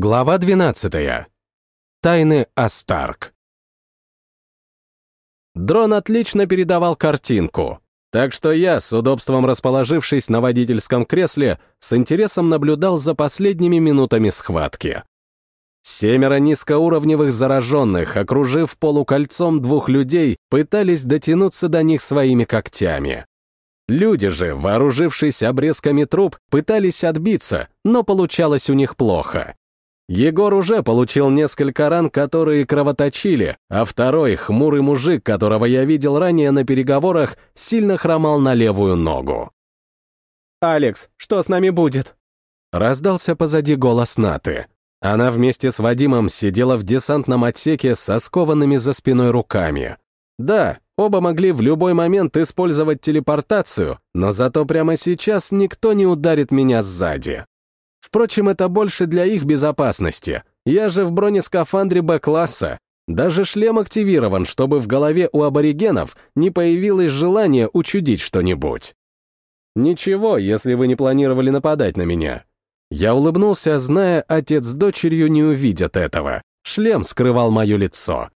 Глава 12. Тайны Астарк. Дрон отлично передавал картинку, так что я, с удобством расположившись на водительском кресле, с интересом наблюдал за последними минутами схватки. Семеро низкоуровневых зараженных, окружив полукольцом двух людей, пытались дотянуться до них своими когтями. Люди же, вооружившись обрезками труб, пытались отбиться, но получалось у них плохо. Егор уже получил несколько ран, которые кровоточили, а второй, хмурый мужик, которого я видел ранее на переговорах, сильно хромал на левую ногу. «Алекс, что с нами будет?» Раздался позади голос Наты. Она вместе с Вадимом сидела в десантном отсеке со скованными за спиной руками. Да, оба могли в любой момент использовать телепортацию, но зато прямо сейчас никто не ударит меня сзади. Впрочем, это больше для их безопасности. Я же в бронескафандре Б-класса. Даже шлем активирован, чтобы в голове у аборигенов не появилось желание учудить что-нибудь. Ничего, если вы не планировали нападать на меня. Я улыбнулся, зная, отец с дочерью не увидят этого. Шлем скрывал мое лицо.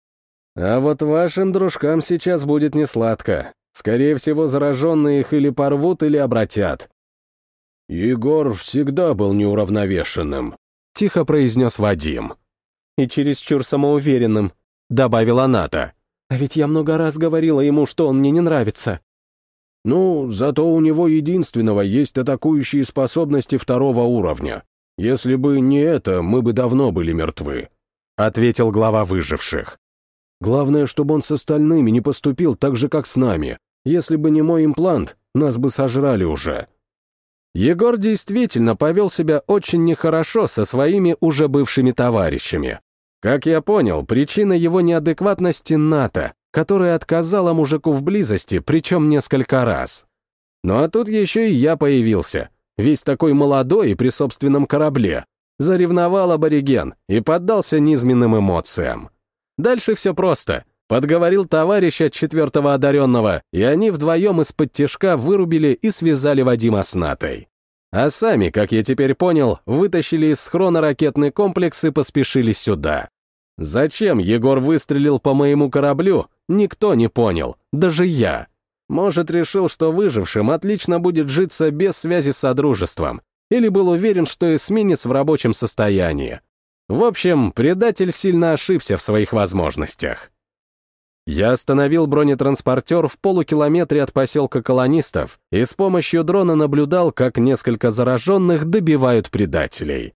А вот вашим дружкам сейчас будет несладко. Скорее всего, зараженные их или порвут, или обратят. «Егор всегда был неуравновешенным», — тихо произнес Вадим. «И чересчур самоуверенным», — добавила Ната. «А ведь я много раз говорила ему, что он мне не нравится». «Ну, зато у него единственного есть атакующие способности второго уровня. Если бы не это, мы бы давно были мертвы», — ответил глава выживших. «Главное, чтобы он с остальными не поступил так же, как с нами. Если бы не мой имплант, нас бы сожрали уже». Егор действительно повел себя очень нехорошо со своими уже бывшими товарищами. Как я понял, причина его неадекватности — НАТО, которая отказала мужику в близости, причем несколько раз. Ну а тут еще и я появился, весь такой молодой и при собственном корабле. Заревновал абориген и поддался низменным эмоциям. Дальше все просто. Подговорил товарища четвертого одаренного, и они вдвоем из-под тяжка вырубили и связали Вадима с Натой. А сами, как я теперь понял, вытащили из схрона ракетный комплекс и поспешили сюда. Зачем Егор выстрелил по моему кораблю, никто не понял, даже я. Может, решил, что выжившим отлично будет житься без связи с Содружеством, или был уверен, что эсминец в рабочем состоянии. В общем, предатель сильно ошибся в своих возможностях. Я остановил бронетранспортер в полукилометре от поселка колонистов и с помощью дрона наблюдал, как несколько зараженных добивают предателей.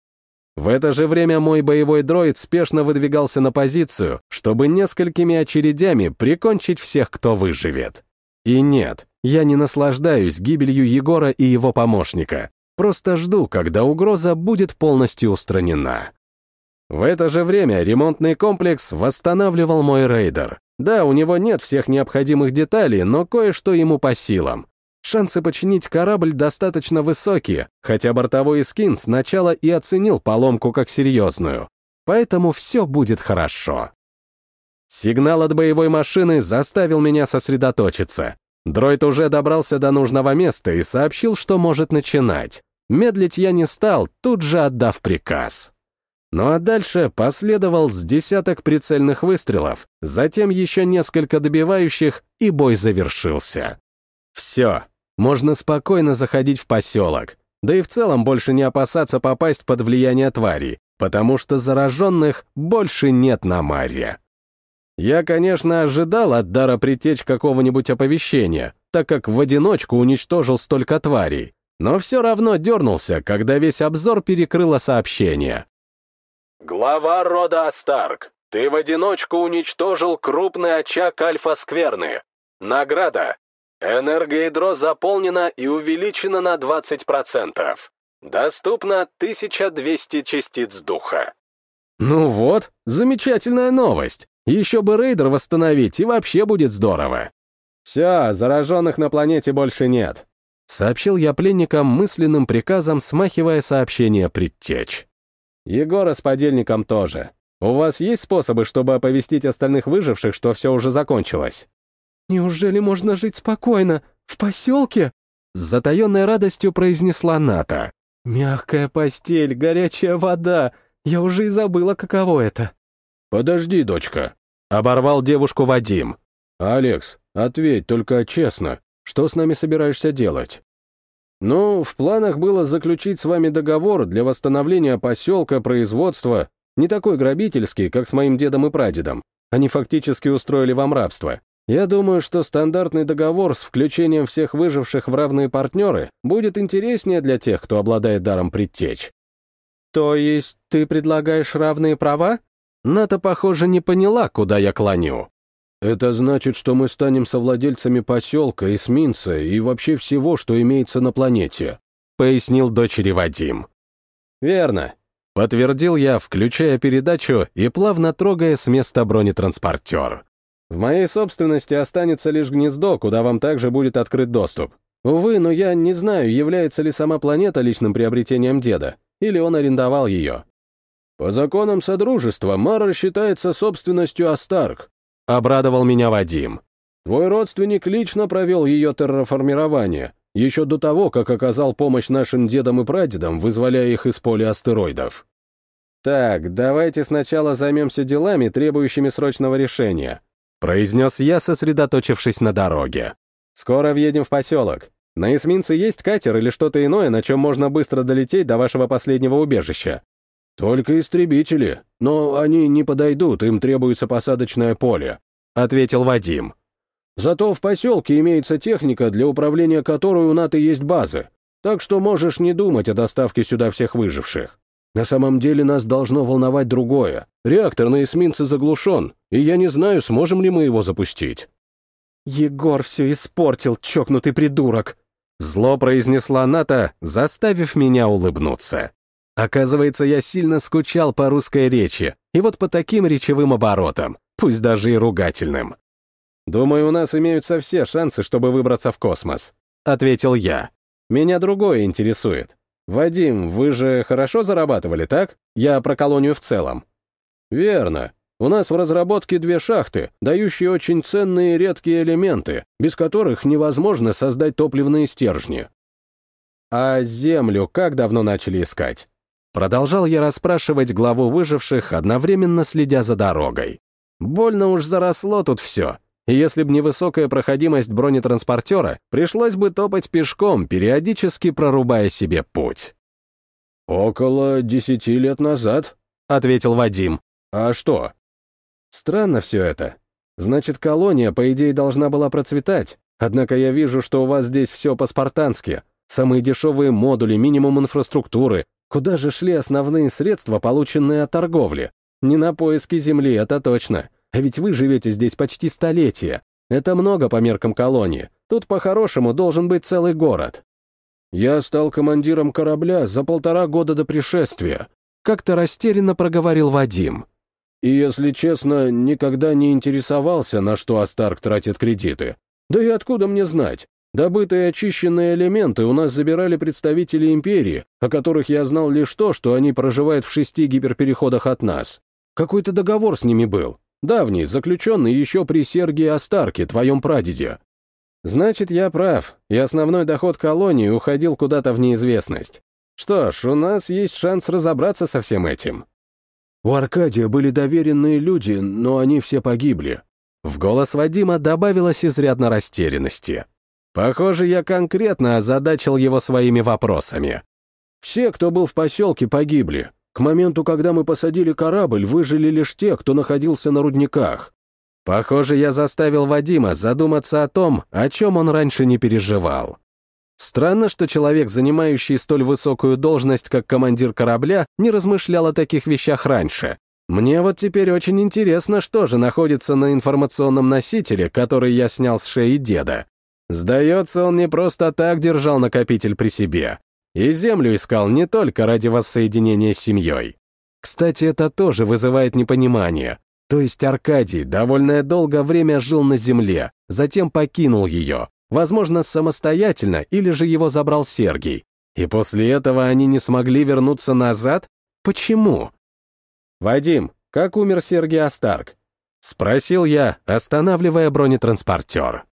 В это же время мой боевой дроид спешно выдвигался на позицию, чтобы несколькими очередями прикончить всех, кто выживет. И нет, я не наслаждаюсь гибелью Егора и его помощника, просто жду, когда угроза будет полностью устранена. В это же время ремонтный комплекс восстанавливал мой рейдер. Да, у него нет всех необходимых деталей, но кое-что ему по силам. Шансы починить корабль достаточно высокие, хотя бортовой эскин сначала и оценил поломку как серьезную. Поэтому все будет хорошо. Сигнал от боевой машины заставил меня сосредоточиться. Дроид уже добрался до нужного места и сообщил, что может начинать. Медлить я не стал, тут же отдав приказ. Ну а дальше последовал с десяток прицельных выстрелов, затем еще несколько добивающих, и бой завершился. Все, можно спокойно заходить в поселок, да и в целом больше не опасаться попасть под влияние тварей, потому что зараженных больше нет на Марре. Я, конечно, ожидал от дара притечь какого-нибудь оповещения, так как в одиночку уничтожил столько тварей, но все равно дернулся, когда весь обзор перекрыло сообщение. Глава рода Астарк, ты в одиночку уничтожил крупный очаг Альфа-Скверны. Награда. Энергоядро заполнено и увеличено на 20%. Доступно 1200 частиц духа. Ну вот, замечательная новость. Еще бы рейдер восстановить, и вообще будет здорово. Все, зараженных на планете больше нет. Сообщил я пленникам мысленным приказом, смахивая сообщение предтечь. Егора с подельником тоже. У вас есть способы, чтобы оповестить остальных выживших, что все уже закончилось?» «Неужели можно жить спокойно? В поселке?» С затаенной радостью произнесла Ната. «Мягкая постель, горячая вода. Я уже и забыла, каково это». «Подожди, дочка», — оборвал девушку Вадим. «Алекс, ответь только честно, что с нами собираешься делать?» «Ну, в планах было заключить с вами договор для восстановления поселка, производства, не такой грабительский, как с моим дедом и прадедом. Они фактически устроили вам рабство. Я думаю, что стандартный договор с включением всех выживших в равные партнеры будет интереснее для тех, кто обладает даром предтеч». «То есть ты предлагаешь равные права?» Ната, похоже, не поняла, куда я клоню. Это значит, что мы станем совладельцами поселка, эсминца и вообще всего, что имеется на планете», — пояснил дочери Вадим. «Верно», — подтвердил я, включая передачу и плавно трогая с места бронетранспортер. «В моей собственности останется лишь гнездо, куда вам также будет открыт доступ. Увы, но я не знаю, является ли сама планета личным приобретением деда, или он арендовал ее. «По законам Содружества Мара считается собственностью Астарк», — обрадовал меня Вадим. «Твой родственник лично провел ее терраформирование, еще до того, как оказал помощь нашим дедам и прадедам, вызволяя их из поля астероидов». «Так, давайте сначала займемся делами, требующими срочного решения», — произнес я, сосредоточившись на дороге. «Скоро въедем в поселок. На эсминце есть катер или что-то иное, на чем можно быстро долететь до вашего последнего убежища?» «Только истребители, но они не подойдут, им требуется посадочное поле», — ответил Вадим. «Зато в поселке имеется техника, для управления которой у НАТО есть базы, так что можешь не думать о доставке сюда всех выживших. На самом деле нас должно волновать другое. Реактор на эсминце заглушен, и я не знаю, сможем ли мы его запустить». «Егор все испортил, чокнутый придурок!» Зло произнесла Ната, заставив меня улыбнуться. Оказывается, я сильно скучал по русской речи, и вот по таким речевым оборотам, пусть даже и ругательным. «Думаю, у нас имеются все шансы, чтобы выбраться в космос», — ответил я. «Меня другое интересует. Вадим, вы же хорошо зарабатывали, так? Я про колонию в целом». «Верно. У нас в разработке две шахты, дающие очень ценные редкие элементы, без которых невозможно создать топливные стержни». «А Землю как давно начали искать?» Продолжал я расспрашивать главу выживших, одновременно следя за дорогой. Больно уж заросло тут все, и если б не высокая проходимость бронетранспортера, пришлось бы топать пешком, периодически прорубая себе путь. «Около десяти лет назад», — ответил Вадим. «А что?» «Странно все это. Значит, колония, по идее, должна была процветать, однако я вижу, что у вас здесь все по-спартански. Самые дешевые модули, минимум инфраструктуры, Куда же шли основные средства, полученные от торговли? Не на поиски земли, это точно. А ведь вы живете здесь почти столетие. Это много по меркам колонии. Тут по-хорошему должен быть целый город. Я стал командиром корабля за полтора года до пришествия. Как-то растерянно проговорил Вадим. И, если честно, никогда не интересовался, на что Астарк тратит кредиты. Да и откуда мне знать? Добытые очищенные элементы у нас забирали представители Империи, о которых я знал лишь то, что они проживают в шести гиперпереходах от нас. Какой-то договор с ними был. Давний, заключенный еще при Сергии Астарке, твоем прадеде. Значит, я прав, и основной доход колонии уходил куда-то в неизвестность. Что ж, у нас есть шанс разобраться со всем этим. У Аркадия были доверенные люди, но они все погибли. В голос Вадима добавилось изрядно растерянности. Похоже, я конкретно озадачил его своими вопросами. Все, кто был в поселке, погибли. К моменту, когда мы посадили корабль, выжили лишь те, кто находился на рудниках. Похоже, я заставил Вадима задуматься о том, о чем он раньше не переживал. Странно, что человек, занимающий столь высокую должность, как командир корабля, не размышлял о таких вещах раньше. Мне вот теперь очень интересно, что же находится на информационном носителе, который я снял с шеи деда. Сдается, он не просто так держал накопитель при себе. И землю искал не только ради воссоединения с семьей. Кстати, это тоже вызывает непонимание. То есть Аркадий довольно долгое время жил на земле, затем покинул ее, возможно, самостоятельно, или же его забрал Сергий. И после этого они не смогли вернуться назад? Почему? «Вадим, как умер Сергий Астарк?» — спросил я, останавливая бронетранспортер.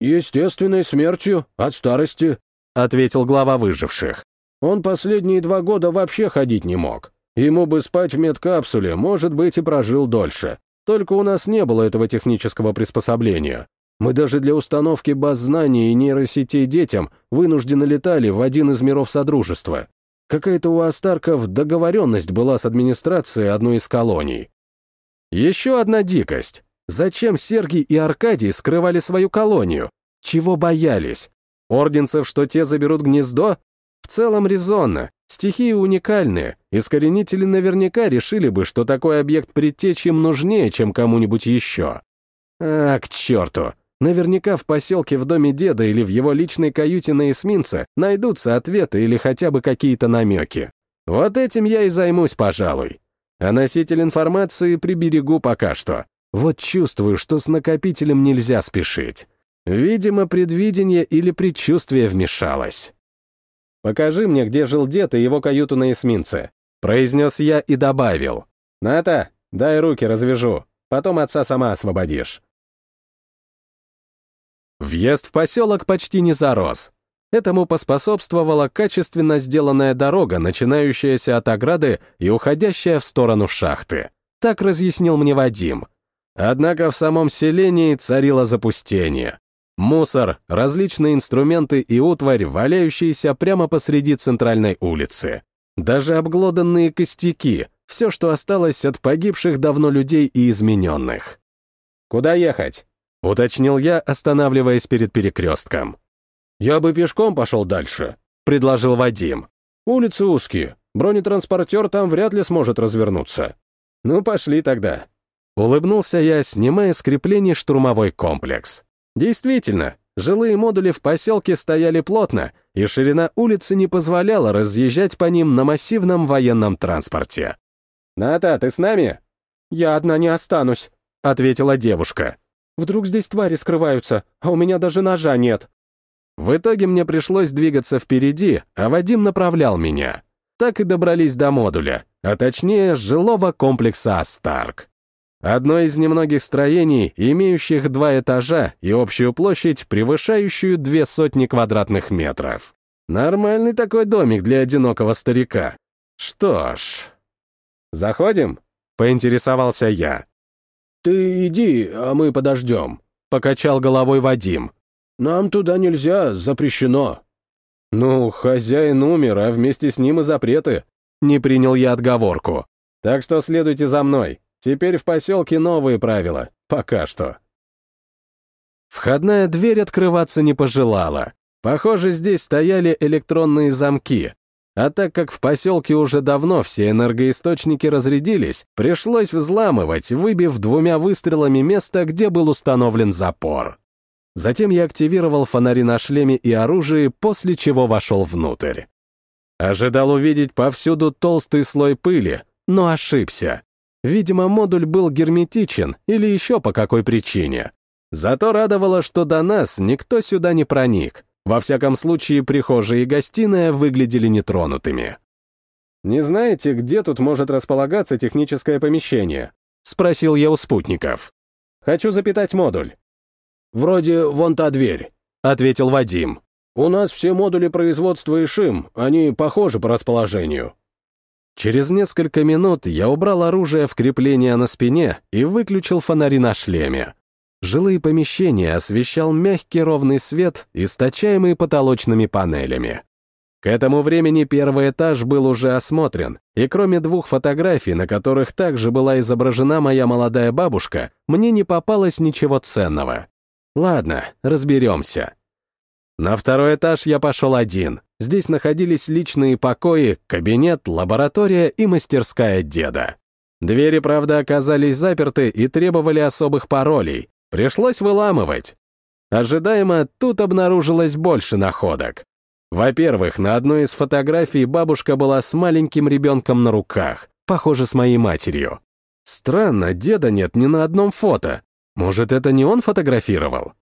«Естественной смертью, от старости», — ответил глава выживших. «Он последние два года вообще ходить не мог. Ему бы спать в медкапсуле, может быть, и прожил дольше. Только у нас не было этого технического приспособления. Мы даже для установки баз знаний и нейросетей детям вынуждены летали в один из миров Содружества. Какая-то у Астарков договоренность была с администрацией одной из колоний. Еще одна дикость. Зачем Сергий и Аркадий скрывали свою колонию? Чего боялись? Орденцев, что те заберут гнездо? В целом резонно. Стихии уникальные. Искоренители наверняка решили бы, что такой объект предтечи им нужнее, чем кому-нибудь еще. А, к черту. Наверняка в поселке в доме деда или в его личной каюте на эсминце найдутся ответы или хотя бы какие-то намеки. Вот этим я и займусь, пожалуй. А носитель информации приберегу пока что. Вот чувствую, что с накопителем нельзя спешить. Видимо, предвидение или предчувствие вмешалось. «Покажи мне, где жил дед и его каюту на эсминце», — произнес я и добавил. «Ната, дай руки развяжу, потом отца сама освободишь». Въезд в поселок почти не зарос. Этому поспособствовала качественно сделанная дорога, начинающаяся от ограды и уходящая в сторону шахты. Так разъяснил мне Вадим. Однако в самом селении царило запустение. Мусор, различные инструменты и утварь, валяющиеся прямо посреди центральной улицы. Даже обглоданные костяки, все, что осталось от погибших давно людей и измененных. «Куда ехать?» — уточнил я, останавливаясь перед перекрестком. «Я бы пешком пошел дальше», — предложил Вадим. «Улицы узкие, бронетранспортер там вряд ли сможет развернуться». «Ну, пошли тогда». Улыбнулся я, снимая с креплений штурмовой комплекс. Действительно, жилые модули в поселке стояли плотно, и ширина улицы не позволяла разъезжать по ним на массивном военном транспорте. «Ната, ты с нами?» «Я одна не останусь», — ответила девушка. «Вдруг здесь твари скрываются, а у меня даже ножа нет». В итоге мне пришлось двигаться впереди, а Вадим направлял меня. Так и добрались до модуля, а точнее жилого комплекса «Астарк». Одно из немногих строений, имеющих два этажа и общую площадь, превышающую две сотни квадратных метров. Нормальный такой домик для одинокого старика. Что ж... «Заходим?» — поинтересовался я. «Ты иди, а мы подождем», — покачал головой Вадим. Нам туда нельзя, запрещено». «Ну, хозяин умер, а вместе с ним и запреты». Не принял я отговорку. «Так что следуйте за мной. Теперь в поселке новые правила. Пока что». Входная дверь открываться не пожелала. Похоже, здесь стояли электронные замки. А так как в поселке уже давно все энергоисточники разрядились, пришлось взламывать, выбив двумя выстрелами место, где был установлен запор. Затем я активировал фонари на шлеме и оружии, после чего вошел внутрь. Ожидал увидеть повсюду толстый слой пыли, но ошибся. Видимо, модуль был герметичен или еще по какой причине. Зато радовало, что до нас никто сюда не проник. Во всяком случае, прихожая и гостиная выглядели нетронутыми. «Не знаете, где тут может располагаться техническое помещение?» — спросил я у спутников. «Хочу запитать модуль». «Вроде вон та дверь», — ответил Вадим. «У нас все модули производства Ишим, они похожи по расположению». Через несколько минут я убрал оружие в крепление на спине и выключил фонари на шлеме. Жилые помещения освещал мягкий ровный свет, источаемый потолочными панелями. К этому времени первый этаж был уже осмотрен, и кроме двух фотографий, на которых также была изображена моя молодая бабушка, мне не попалось ничего ценного. Ладно, разберемся. На второй этаж я пошел один. Здесь находились личные покои, кабинет, лаборатория и мастерская деда. Двери, правда, оказались заперты и требовали особых паролей. Пришлось выламывать. Ожидаемо, тут обнаружилось больше находок. Во-первых, на одной из фотографий бабушка была с маленьким ребенком на руках, похоже, с моей матерью. Странно, деда нет ни на одном фото. Может, это не он фотографировал?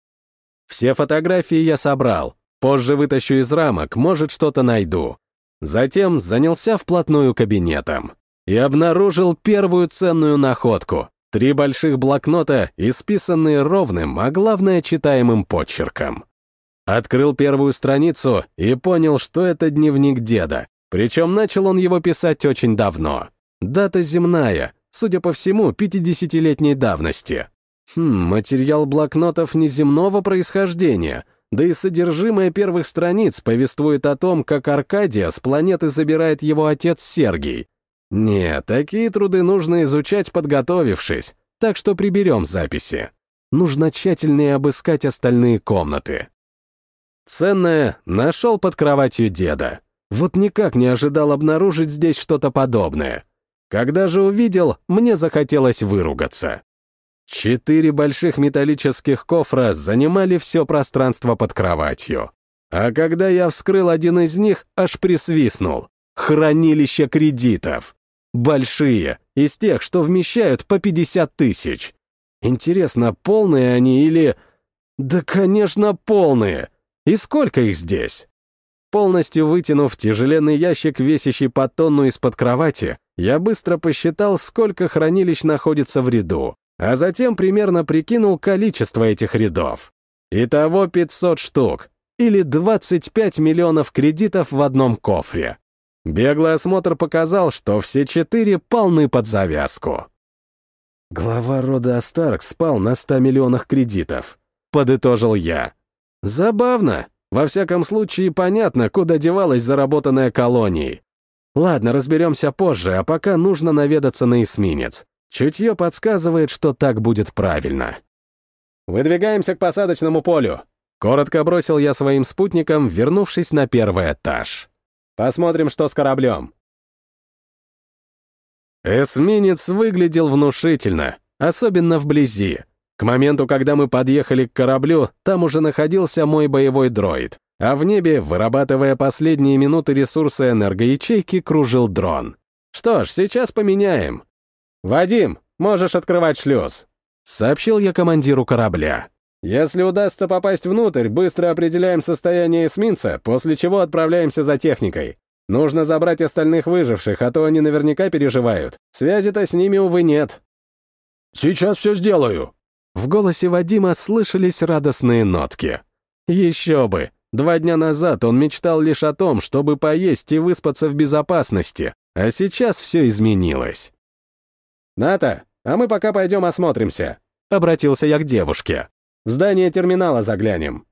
Все фотографии я собрал. Позже вытащу из рамок, может, что-то найду. Затем занялся вплотную кабинетом. И обнаружил первую ценную находку. Три больших блокнота, исписанные ровным, а главное, читаемым почерком. Открыл первую страницу и понял, что это дневник деда. Причем начал он его писать очень давно. Дата земная, судя по всему, 50-летней давности. Хм, материал блокнотов неземного происхождения, да и содержимое первых страниц повествует о том, как Аркадия с планеты забирает его отец Сергий. Нет, такие труды нужно изучать, подготовившись, так что приберем записи. Нужно тщательнее обыскать остальные комнаты. Ценное нашел под кроватью деда. Вот никак не ожидал обнаружить здесь что-то подобное. Когда же увидел, мне захотелось выругаться. Четыре больших металлических кофра занимали все пространство под кроватью. А когда я вскрыл один из них, аж присвистнул. Хранилище кредитов. Большие, из тех, что вмещают по 50 тысяч. Интересно, полные они или... Да, конечно, полные. И сколько их здесь? Полностью вытянув тяжеленный ящик, весящий по тонну из-под кровати, я быстро посчитал, сколько хранилищ находится в ряду, а затем примерно прикинул количество этих рядов. Итого 500 штук, или 25 миллионов кредитов в одном кофре. Беглый осмотр показал, что все четыре полны под завязку. Глава рода Астарк спал на 100 миллионах кредитов. Подытожил я. Забавно. Во всяком случае, понятно, куда девалась заработанная колонией. Ладно, разберемся позже, а пока нужно наведаться на эсминец. Чутье подсказывает, что так будет правильно. «Выдвигаемся к посадочному полю», — коротко бросил я своим спутникам, вернувшись на первый этаж. Посмотрим, что с кораблем. Эсминец выглядел внушительно, особенно вблизи. К моменту, когда мы подъехали к кораблю, там уже находился мой боевой дроид, а в небе, вырабатывая последние минуты ресурса энергоячейки, кружил дрон. Что ж, сейчас поменяем. «Вадим, можешь открывать шлюз», — сообщил я командиру корабля. Если удастся попасть внутрь, быстро определяем состояние эсминца, после чего отправляемся за техникой. Нужно забрать остальных выживших, а то они наверняка переживают. Связи-то с ними, увы, нет. «Сейчас все сделаю!» В голосе Вадима слышались радостные нотки. Еще бы! Два дня назад он мечтал лишь о том, чтобы поесть и выспаться в безопасности, а сейчас все изменилось. «Ната, а мы пока пойдем осмотримся», — обратился я к девушке. В здание терминала заглянем».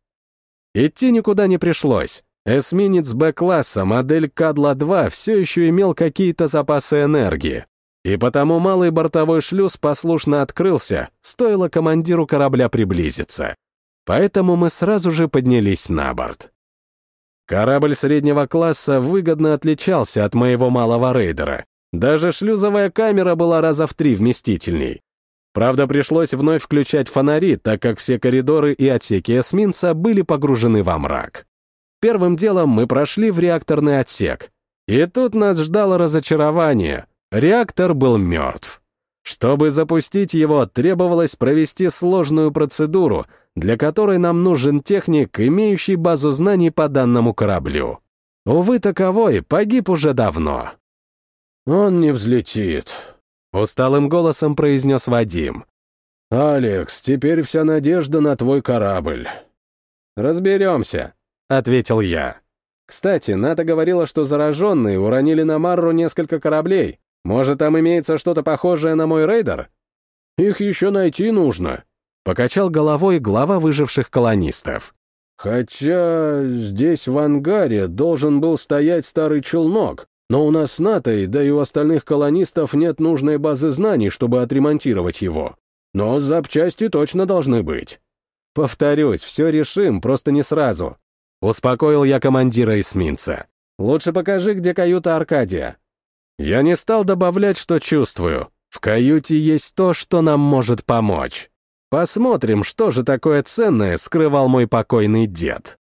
Идти никуда не пришлось. Эсминец Б-класса, модель Кадла-2, все еще имел какие-то запасы энергии. И потому малый бортовой шлюз послушно открылся, стоило командиру корабля приблизиться. Поэтому мы сразу же поднялись на борт. Корабль среднего класса выгодно отличался от моего малого рейдера. Даже шлюзовая камера была раза в три вместительней. Правда, пришлось вновь включать фонари, так как все коридоры и отсеки эсминца были погружены во мрак. Первым делом мы прошли в реакторный отсек. И тут нас ждало разочарование. Реактор был мертв. Чтобы запустить его, требовалось провести сложную процедуру, для которой нам нужен техник, имеющий базу знаний по данному кораблю. Увы, таковой погиб уже давно. «Он не взлетит», Усталым голосом произнес Вадим. «Алекс, теперь вся надежда на твой корабль». «Разберемся», — ответил я. «Кстати, Ната говорила, что зараженные уронили на Марру несколько кораблей. Может, там имеется что-то похожее на мой рейдер?» «Их еще найти нужно», — покачал головой глава выживших колонистов. «Хотя здесь в ангаре должен был стоять старый челнок, но у нас с Натой, да и у остальных колонистов нет нужной базы знаний, чтобы отремонтировать его. Но запчасти точно должны быть. Повторюсь, все решим, просто не сразу. Успокоил я командира эсминца. Лучше покажи, где каюта Аркадия. Я не стал добавлять, что чувствую. В каюте есть то, что нам может помочь. Посмотрим, что же такое ценное скрывал мой покойный дед.